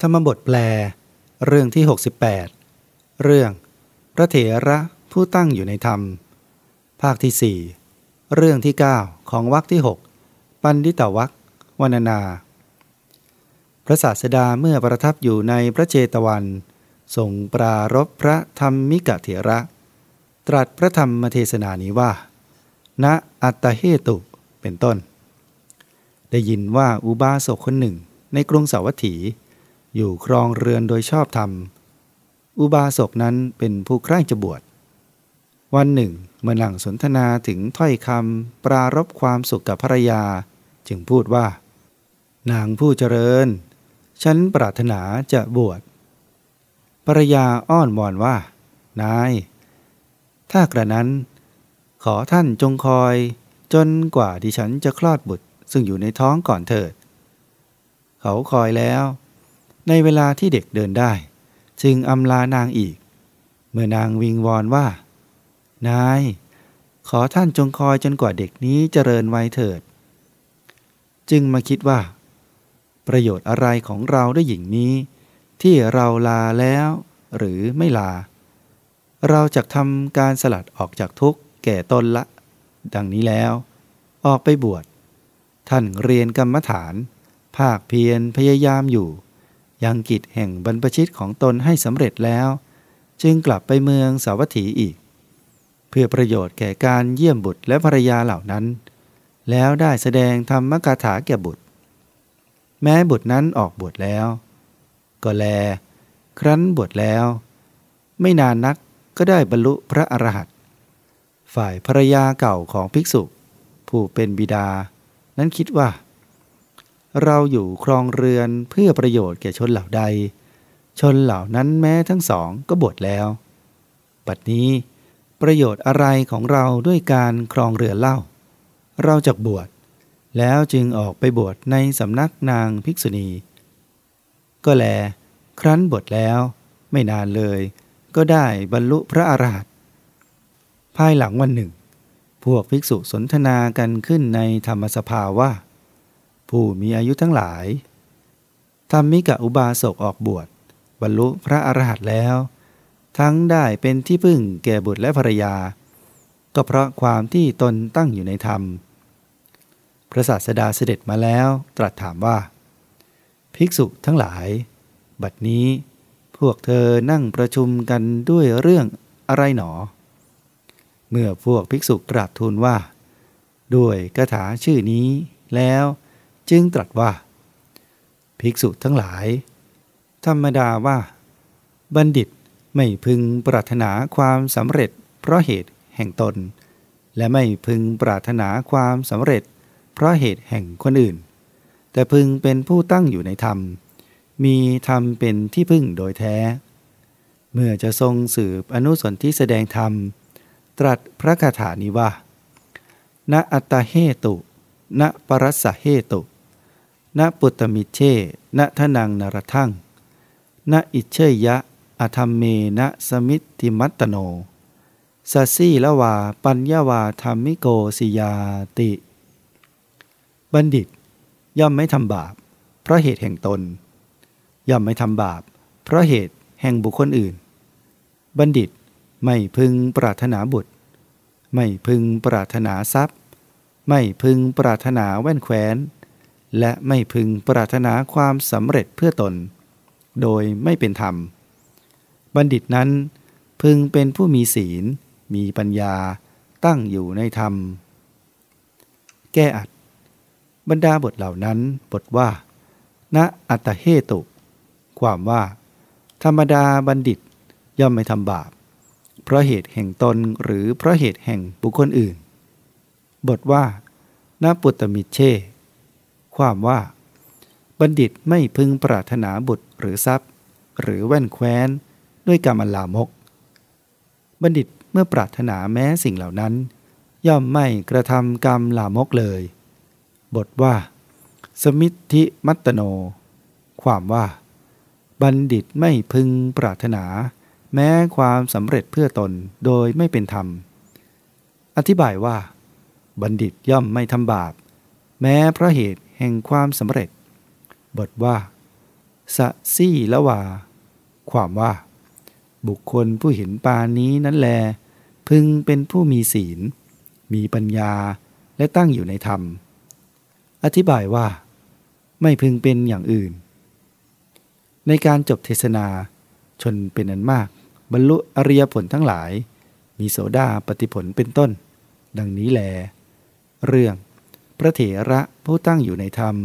ธรรมบทแปล เรื่องที่ 68 เรื่อง พระเถระผู้ตั้งอยู่ในธรรม ภาคที่ 4 เรื่องที่ 9 ของวรรคที่ 6 ปันดิตวรรควรรณนา พระศาสดาเมื่อประทับอยู่ในพระเจตวันทรงปรารบพระธรรมมิกะเถระ ตรัสพระธรรมเทศนานี้ว่า ณอัตเหตุเป็นต้น ได้ยินว่าอุบาสกคนหนึ่งในกรุงสาวัตถี อยู่ครองเรือนโดยชอบธรรม อุบาสกนั้นเป็นผู้ใคร่จะบวช วันหนึ่งเมื่อนั่งสนทนาถึงถ้อยคำปรารบความสุขกับภรรยา จึงพูดว่า นางผู้เจริญ ฉันปรารถนาจะบวชภรรยาอ้อนวอนว่า นาย ถ้ากระนั้น ขอท่านจงคอยจนกว่าดิฉันจะคลอดบุตรซึ่งอยู่ในท้องก่อนเถิด เขาคอยแล้ว ในเวลาที่เด็กเดินได้ จึงอำลานางอีก เมื่อนางวิงวอนว่า นาย ขอท่านจงคอยจนกว่าเด็กนี้เจริญวัยเถิด จึงมาคิดว่า ประโยชน์อะไรของเราด้วยหญิงนี้ ที่เราลาแล้ว หรือไม่ลา เราจะทำการสลัดออกจากทุกข์แก่ตนละ ดังนี้แล้ว ออกไปบวชท่านเรียนกรรมฐาน ภาคเพียรพยายามอยู่ ยังกิจแห่งบรรพชิตของตนให้สำเร็จแล้ว จึงกลับไปเมืองสาวัตถีอีก เพื่อประโยชน์แก่การเยี่ยมบุตรและภรรยาเหล่านั้น แล้วได้แสดงธรรมกาถาแก่บุตร แม้บุตรนั้นออกบวชแล้ว ก็แล ครั้นบวชแล้ว ไม่นานนักก็ได้บรรลุพระอรหันต์ฝ่ายภรรยาเก่าของภิกษุ ผู้เป็นบิดา นั้นคิดว่า เราอยู่ครองเรือนเพื่อประโยชน์แก่ชนเหล่าใด ชนเหล่านั้นแม้ทั้งสองก็บวชแล้ว ปัดนี้ ประโยชน์อะไรของเราด้วยการครองเรือนเล่า เราจะบวชแล้วจึงออกไปบวชในสำนักนางภิกษุณี ก็แล ครั้นบวชแล้ว ไม่นานเลย ก็ได้บรรลุพระอรหันต์ภายหลังวันหนึ่ง พวกภิกษุสนทนากันขึ้นในธรรมสภาว่า ผู้มีอายุทั้งหลายทำมิกะอุบาสกออกบวช บรรลุพระอรหันต์แล้ว ทั้งได้เป็นที่พึ่งแก่บุตรและภรรยา ก็เพราะความที่ตนตั้งอยู่ในธรรม พระศาสดาเสด็จมาแล้วตรัสถามว่า ภิกษุทั้งหลาย บัดนี้พวกเธอนั่งประชุมกันด้วยเรื่องอะไรหนอ เมื่อพวกภิกษุกราบทูลว่า ด้วยคาถาชื่อนี้แล้ว จึงตรัสว่า ภิกษุทั้งหลาย ธรรมดาว่า บัณฑิตไม่พึงปรารถนาความสำเร็จ เพราะเหตุแห่งตน และไม่พึงปรารถนาความสำเร็จ เพราะเหตุแห่งคนอื่น แต่พึงเป็นผู้ตั้งอยู่ในธรรม มีธรรมเป็นที่พึ่งโดยแท้ เมื่อจะทรงสืบอนุสนที่แสดงธรรม ตรัสพระคาถานี้ว่าณอัตเหตุณปรัสเหตุ ณปุตตมิเชณทนังนรทังณอิเชยะ อธรรมเมณสมิติมัตตโนสัสีละวา ปัญญาวาธรรมิโกสิยาติ บัณฑิต ย่อมไม่ทำบาป เพราะเหตุแห่งตน ย่อมไม่ทำบาป เพราะเหตุแห่งบุคคลอื่น บัณฑิตไม่พึงปรารถนาบุตร ไม่พึงปรารถนาทรัพย์ ไม่พึงปรารถนาแว่นแคว้น และไม่พึงปรารถนาความสำเร็จเพื่อตน โดยไม่เป็นธรรม บัณฑิตนั้น พึงเป็นผู้มีศีล มีปัญญาตั้งอยู่ในธรรม แก้อัด บรรดาบทเหล่านั้นบทว่า ณอัตเหตุ ความว่า ธรรมดาบัณฑิตย่อมไม่ทำบาป เพราะเหตุแห่งตนหรือเพราะเหตุแห่งบุคคลอื่น บทว่าณปุตตมิเช ความว่า บัณฑิตไม่พึงปรารถนาบุตรหรือทรัพย์ หรือแว่นแคว้น ด้วยกรรมลามก บัณฑิตเมื่อปรารถนาแม้สิ่งเหล่านั้น ย่อมไม่กระทำกรรมลามกเลย บทว่า สมิทธิมัตโน ความว่า บัณฑิตไม่พึงปรารถนา แม้ความสำเร็จเพื่อตนโดยไม่เป็นธรรม อธิบายว่า บัณฑิตย่อมไม่ทำบาปแม้เพราะเหตุ แห่งความสำเร็จ บทว่า สะซี่ละวา ความว่า บุคคลผู้เห็นปานนี้นั้นแล พึงเป็นผู้มีศีล มีปัญญาและตั้งอยู่ในธรรม อธิบายว่า ไม่พึงเป็นอย่างอื่น ในการจบเทศนา ชนเป็นอันมาก บรรลุอริยผลทั้งหลาย มีโสดาปฏิผลเป็นต้น ดังนี้แล เรื่อง พระเถระผู้ตั้งอยู่ในธรรม